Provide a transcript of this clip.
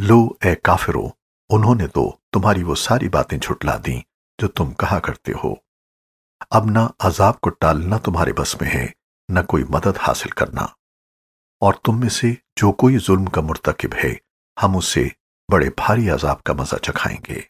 लो, ए काफिरो, उन्होंने तो तुम्हारी वो सारी बातें झुटला दी जो तुम कहा करते हो। अब ना अजाब को टालना तुम्हारे बस में है, न कोई मदद हासिल करना। और तुम में से जो कोई जुल्म का मुर्तकिब है, हम उसे बड़े भारी अजाब का मज़ा चखाएँगे।